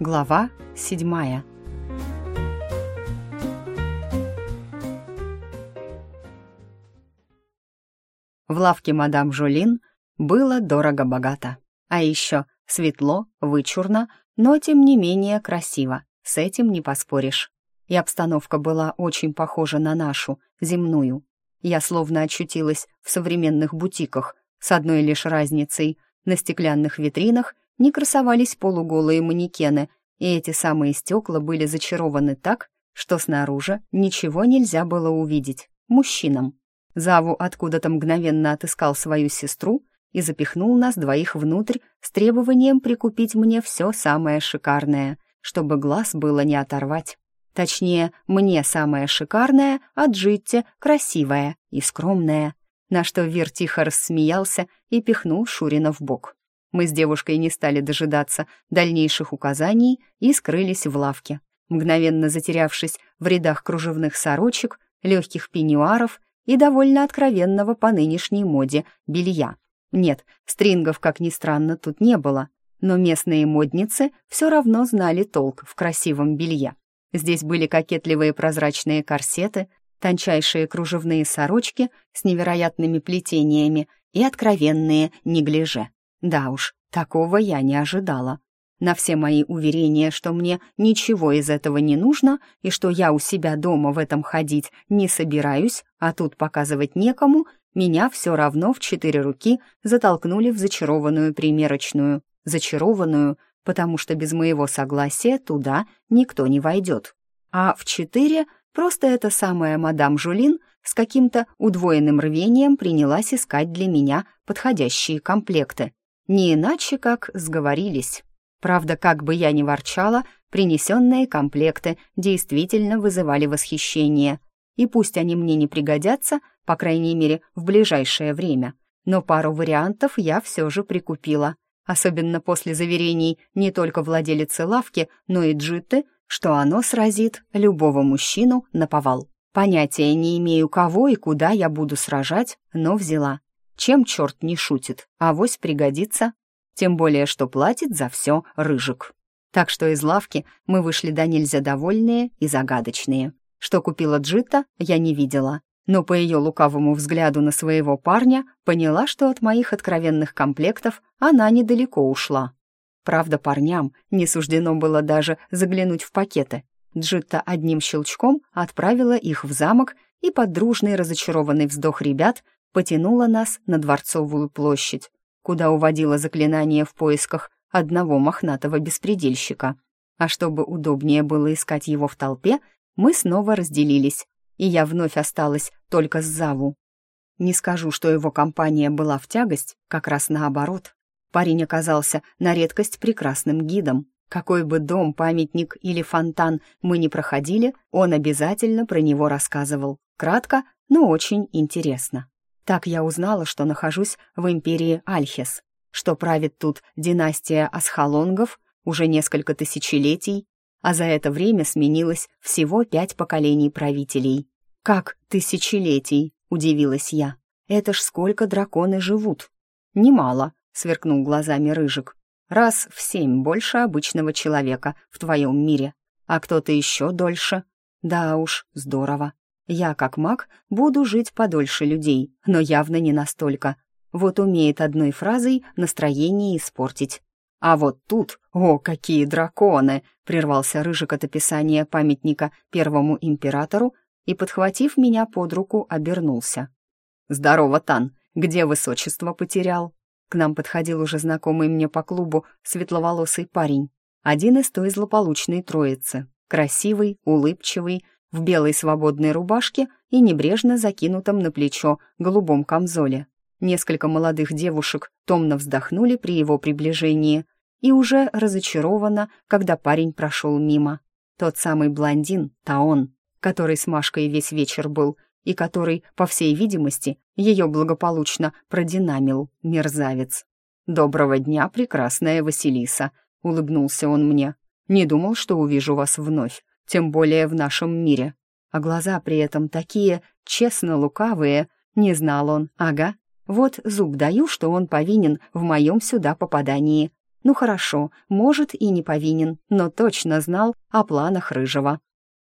Глава седьмая. В лавке мадам Жулин было дорого-богато. А еще светло, вычурно, но тем не менее красиво. С этим не поспоришь. И обстановка была очень похожа на нашу, земную. Я словно очутилась в современных бутиках, с одной лишь разницей. На стеклянных витринах не красовались полуголые манекены, и эти самые стекла были зачарованы так, что снаружи ничего нельзя было увидеть. Мужчинам. Заву откуда-то мгновенно отыскал свою сестру и запихнул нас двоих внутрь с требованием прикупить мне все самое шикарное, чтобы глаз было не оторвать. Точнее, мне самое шикарное, а Джитте красивое и скромное. На что Вир тихо рассмеялся и пихнул Шурина в бок. Мы с девушкой не стали дожидаться дальнейших указаний и скрылись в лавке, мгновенно затерявшись в рядах кружевных сорочек, легких пеньюаров и довольно откровенного по нынешней моде белья. Нет, стрингов, как ни странно, тут не было, но местные модницы все равно знали толк в красивом белье. Здесь были кокетливые прозрачные корсеты, тончайшие кружевные сорочки с невероятными плетениями и откровенные неглиже. Да уж, такого я не ожидала. На все мои уверения, что мне ничего из этого не нужно и что я у себя дома в этом ходить не собираюсь, а тут показывать некому, меня все равно в четыре руки затолкнули в зачарованную примерочную. Зачарованную, потому что без моего согласия туда никто не войдет. А в четыре просто эта самая мадам Жулин с каким-то удвоенным рвением принялась искать для меня подходящие комплекты. Не иначе, как сговорились. Правда, как бы я ни ворчала, принесенные комплекты действительно вызывали восхищение. И пусть они мне не пригодятся, по крайней мере, в ближайшее время, но пару вариантов я все же прикупила, особенно после заверений не только владелицы лавки, но и Джитты, что оно сразит любого мужчину на повал. Понятия не имею, кого и куда я буду сражать, но взяла. Чем черт не шутит, авось пригодится тем более что платит за все рыжик. Так что из лавки мы вышли до нельзя довольные и загадочные. Что купила Джита, я не видела, но по ее лукавому взгляду на своего парня поняла, что от моих откровенных комплектов она недалеко ушла. Правда, парням не суждено было даже заглянуть в пакеты. Джитта одним щелчком отправила их в замок и под дружный разочарованный вздох ребят потянула нас на Дворцовую площадь, куда уводило заклинание в поисках одного мохнатого беспредельщика. А чтобы удобнее было искать его в толпе, мы снова разделились, и я вновь осталась только с Заву. Не скажу, что его компания была в тягость, как раз наоборот. Парень оказался на редкость прекрасным гидом. Какой бы дом, памятник или фонтан мы ни проходили, он обязательно про него рассказывал. Кратко, но очень интересно. Так я узнала, что нахожусь в империи Альхес, что правит тут династия Асхалонгов уже несколько тысячелетий, а за это время сменилось всего пять поколений правителей. «Как тысячелетий?» — удивилась я. «Это ж сколько драконы живут?» «Немало», — сверкнул глазами Рыжик. «Раз в семь больше обычного человека в твоем мире, а кто-то еще дольше. Да уж, здорово. Я, как маг, буду жить подольше людей, но явно не настолько. Вот умеет одной фразой настроение испортить. А вот тут, о, какие драконы! Прервался Рыжик от описания памятника первому императору и, подхватив меня под руку, обернулся. «Здорово, Тан! Где высочество потерял?» К нам подходил уже знакомый мне по клубу светловолосый парень. Один из той злополучной троицы. Красивый, улыбчивый, в белой свободной рубашке и небрежно закинутом на плечо голубом камзоле. Несколько молодых девушек томно вздохнули при его приближении и уже разочарованно, когда парень прошел мимо. Тот самый блондин, Таон, который с Машкой весь вечер был, и который, по всей видимости, ее благополучно продинамил, мерзавец. «Доброго дня, прекрасная Василиса», — улыбнулся он мне. «Не думал, что увижу вас вновь тем более в нашем мире. А глаза при этом такие честно лукавые, не знал он, ага. Вот зуб даю, что он повинен в моем сюда попадании. Ну хорошо, может и не повинен, но точно знал о планах Рыжего.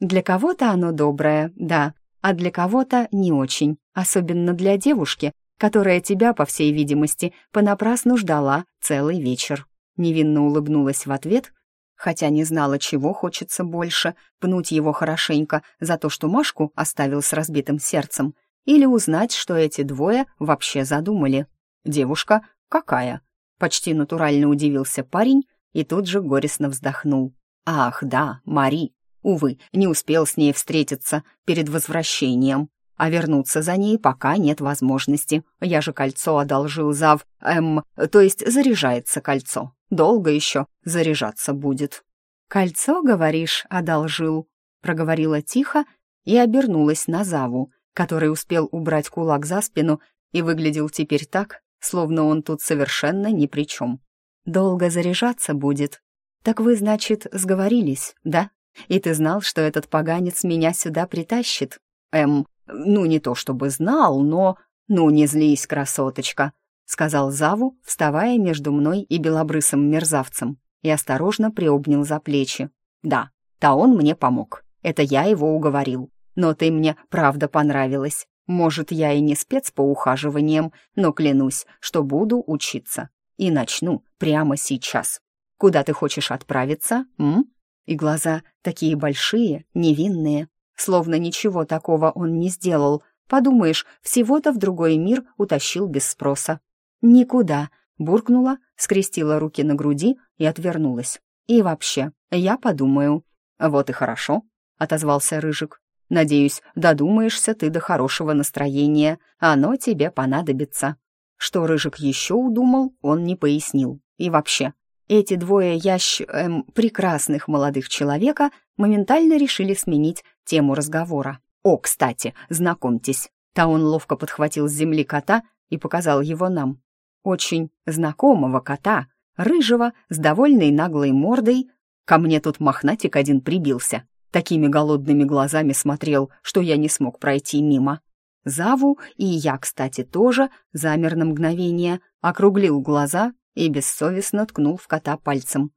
Для кого-то оно доброе, да, а для кого-то не очень, особенно для девушки, которая тебя, по всей видимости, понапрасну ждала целый вечер. Невинно улыбнулась в ответ, хотя не знала, чего хочется больше, пнуть его хорошенько за то, что Машку оставил с разбитым сердцем, или узнать, что эти двое вообще задумали. Девушка какая? Почти натурально удивился парень и тут же горестно вздохнул. Ах, да, Мари. Увы, не успел с ней встретиться перед возвращением а вернуться за ней пока нет возможности. Я же кольцо одолжил зав... Эм, то есть заряжается кольцо. Долго еще заряжаться будет». «Кольцо, говоришь, одолжил?» — проговорила тихо и обернулась на Заву, который успел убрать кулак за спину и выглядел теперь так, словно он тут совершенно ни при чем. «Долго заряжаться будет. Так вы, значит, сговорились, да? И ты знал, что этот поганец меня сюда притащит? Эм, ну, не то чтобы знал, но... Ну, не злись, красоточка, сказал Заву, вставая между мной и белобрысым мерзавцем, и осторожно приобнял за плечи. Да, да он мне помог. Это я его уговорил. Но ты мне правда понравилась. Может, я и не спец по ухаживаниям, но клянусь, что буду учиться. И начну прямо сейчас. Куда ты хочешь отправиться, м? И глаза такие большие, невинные, Словно ничего такого он не сделал. Подумаешь, всего-то в другой мир утащил без спроса. «Никуда», — буркнула, скрестила руки на груди и отвернулась. «И вообще, я подумаю». «Вот и хорошо», — отозвался Рыжик. «Надеюсь, додумаешься ты до хорошего настроения, оно тебе понадобится». Что Рыжик еще удумал, он не пояснил. И вообще, эти двое ящ... Эм, прекрасных молодых человека моментально решили сменить тему разговора. «О, кстати, знакомьтесь». Таун ловко подхватил с земли кота и показал его нам. Очень знакомого кота, рыжего, с довольной наглой мордой. Ко мне тут мохнатик один прибился. Такими голодными глазами смотрел, что я не смог пройти мимо. Заву, и я, кстати, тоже, замер на мгновение, округлил глаза и бессовестно ткнул в кота пальцем.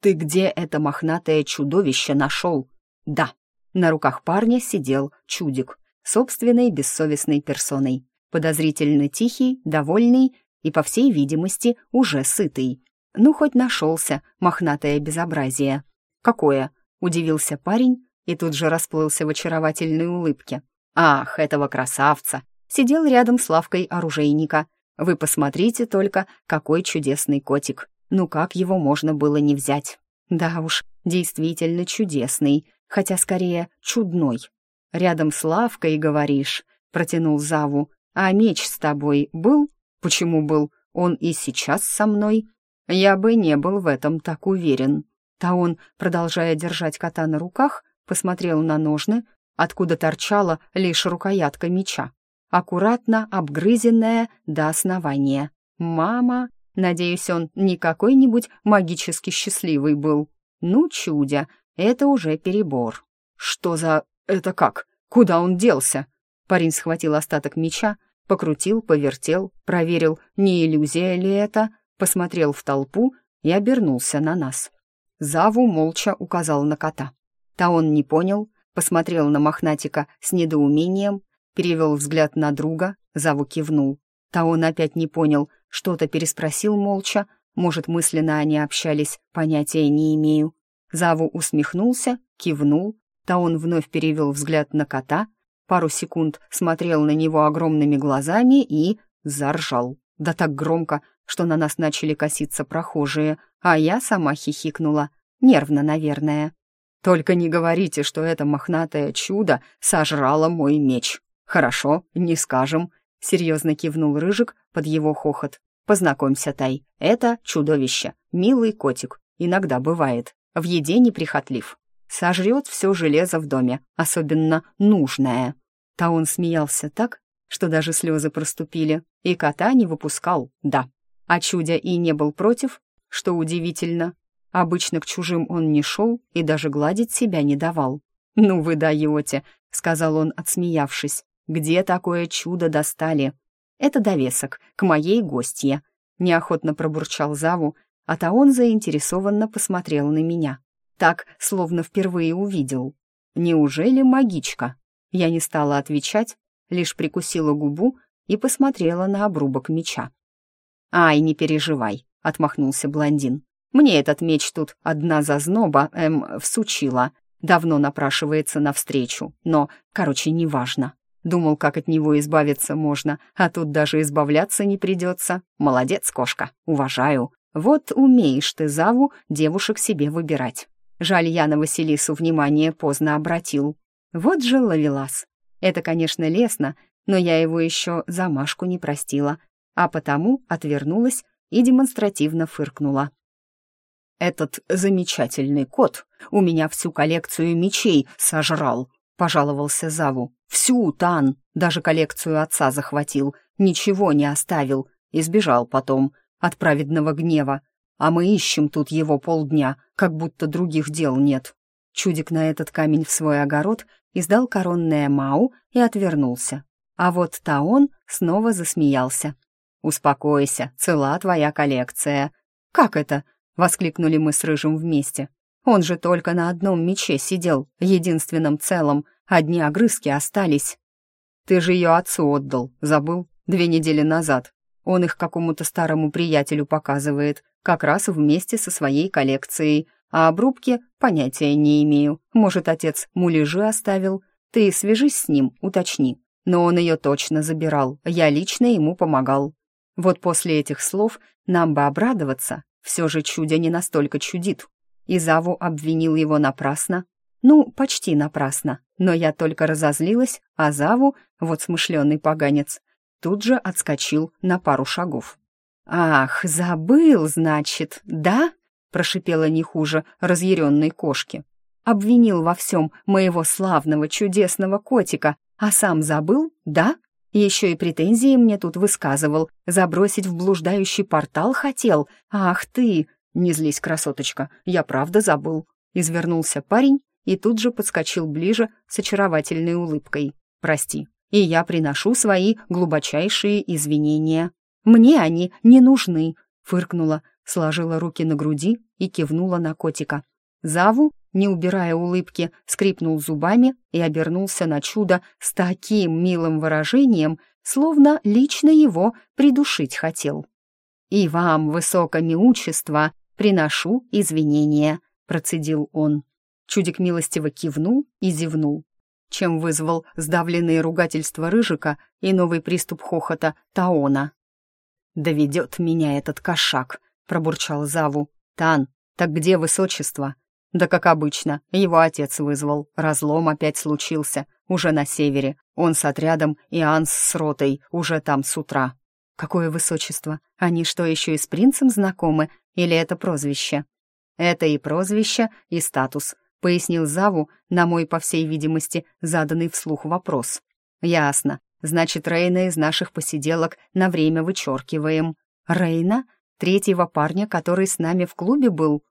«Ты где это мохнатое чудовище нашел?» «Да». На руках парня сидел чудик, собственной бессовестной персоной, подозрительно тихий, довольный и, по всей видимости, уже сытый. Ну, хоть нашелся, мохнатое безобразие. «Какое?» — удивился парень и тут же расплылся в очаровательной улыбке. «Ах, этого красавца!» Сидел рядом с лавкой оружейника, вы посмотрите только, какой чудесный котик. Ну как его можно было не взять? Да уж, действительно чудесный, хотя скорее чудной. Рядом с лавкой, говоришь, протянул Заву. А меч с тобой был? Почему был? Он и сейчас со мной. Я бы не был в этом так уверен. Та он, продолжая держать кота на руках, посмотрел на ножны, откуда торчала лишь рукоятка меча аккуратно обгрызенная до основания. «Мама!» Надеюсь, он не какой-нибудь магически счастливый был. Ну, чудя, это уже перебор. «Что за... это как? Куда он делся?» Парень схватил остаток меча, покрутил, повертел, проверил, не иллюзия ли это, посмотрел в толпу и обернулся на нас. Заву молча указал на кота. Та он не понял, посмотрел на мохнатика с недоумением, перевел взгляд на друга, Заву кивнул. Таон опять не понял, что-то переспросил молча, может, мысленно они общались, понятия не имею. Заву усмехнулся, кивнул, Таон вновь перевел взгляд на кота, пару секунд смотрел на него огромными глазами и заржал. Да так громко, что на нас начали коситься прохожие, а я сама хихикнула. Нервно, наверное. «Только не говорите, что это мохнатое чудо сожрало мой меч», «Хорошо, не скажем», — серьезно кивнул Рыжик под его хохот. «Познакомься, Тай, это чудовище, милый котик, иногда бывает, в еде неприхотлив. Сожрет все железо в доме, особенно нужное». Та он смеялся так, что даже слезы проступили, и кота не выпускал, да. А чудя и не был против, что удивительно. Обычно к чужим он не шел и даже гладить себя не давал. «Ну вы даете», — сказал он, отсмеявшись. Где такое чудо достали? Это довесок к моей гостье. Неохотно пробурчал Заву, а Таон заинтересованно посмотрел на меня. Так, словно впервые увидел. «Неужели магичка?» Я не стала отвечать, лишь прикусила губу и посмотрела на обрубок меча. «Ай, не переживай», — отмахнулся блондин. «Мне этот меч тут одна зазноба, эм, всучила. Давно напрашивается навстречу, но, короче, неважно. Думал, как от него избавиться можно, а тут даже избавляться не придется. Молодец, кошка, уважаю. Вот умеешь ты, Заву, девушек себе выбирать. Жаль, я на Василису внимание поздно обратил. Вот же ловелас. Это, конечно, лестно, но я его еще замашку не простила, а потому отвернулась и демонстративно фыркнула. «Этот замечательный кот у меня всю коллекцию мечей сожрал», — пожаловался Заву. «Всю, Тан! Даже коллекцию отца захватил, ничего не оставил, и сбежал потом от праведного гнева. А мы ищем тут его полдня, как будто других дел нет». Чудик на этот камень в свой огород издал коронное мау и отвернулся. А вот Таон снова засмеялся. «Успокойся, цела твоя коллекция». «Как это?» — воскликнули мы с Рыжим вместе. «Он же только на одном мече сидел, единственном целом, одни огрызки остались». «Ты же ее отцу отдал, забыл? Две недели назад. Он их какому-то старому приятелю показывает, как раз вместе со своей коллекцией, а обрубки понятия не имею. Может, отец муляжи оставил? Ты свяжись с ним, уточни. Но он ее точно забирал, я лично ему помогал». Вот после этих слов нам бы обрадоваться, все же чудя не настолько чудит. И Заву обвинил его напрасно. Ну, почти напрасно. Но я только разозлилась, а Заву, вот смышленый поганец, тут же отскочил на пару шагов. «Ах, забыл, значит, да?» прошипела не хуже разъяренной кошки. «Обвинил во всем моего славного, чудесного котика, а сам забыл, да?» Еще и претензии мне тут высказывал, забросить в блуждающий портал хотел. Ах ты! Не злись, красоточка, я правда забыл. Извернулся парень и тут же подскочил ближе с очаровательной улыбкой. Прости, и я приношу свои глубочайшие извинения. Мне они не нужны, фыркнула, сложила руки на груди и кивнула на котика. Заву не убирая улыбки, скрипнул зубами и обернулся на чудо с таким милым выражением, словно лично его придушить хотел. «И вам, высокомиучество, приношу извинения», — процедил он. Чудик милостиво кивнул и зевнул, чем вызвал сдавленные ругательства Рыжика и новый приступ хохота Таона. «Доведет меня этот кошак», — пробурчал Заву. «Тан, так где высочество?» Да как обычно, его отец вызвал. Разлом опять случился, уже на севере. Он с отрядом и Анс с ротой уже там с утра. Какое высочество! Они что, еще и с принцем знакомы? Или это прозвище? Это и прозвище, и статус, пояснил Заву на мой, по всей видимости, заданный вслух вопрос. Ясно. Значит, Рейна из наших посиделок на время вычеркиваем. Рейна? Третьего парня, который с нами в клубе был?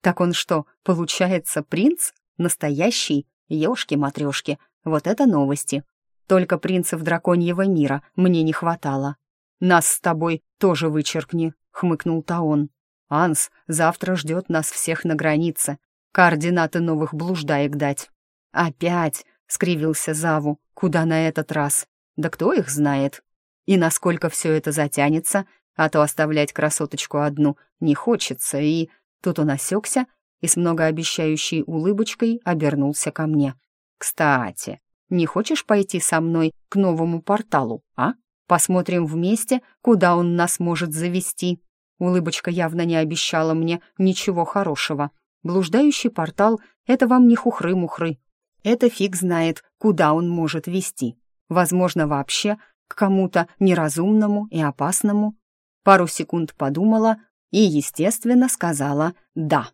Так он что, получается, принц? Настоящий? Ёшки-матрёшки, вот это новости. Только принцев драконьего мира мне не хватало. «Нас с тобой тоже вычеркни», — хмыкнул Таон. «Анс завтра ждет нас всех на границе. Координаты новых блуждаек дать». «Опять?» — скривился Заву. «Куда на этот раз? Да кто их знает? И насколько все это затянется, а то оставлять красоточку одну не хочется, и Тут он осекся и с многообещающей улыбочкой обернулся ко мне. «Кстати, не хочешь пойти со мной к новому порталу, а? Посмотрим вместе, куда он нас может завести». Улыбочка явно не обещала мне ничего хорошего. Блуждающий портал — это вам не хухры-мухры. Это фиг знает, куда он может вести. Возможно, вообще к кому-то неразумному и опасному. Пару секунд подумала, и, естественно, сказала «да».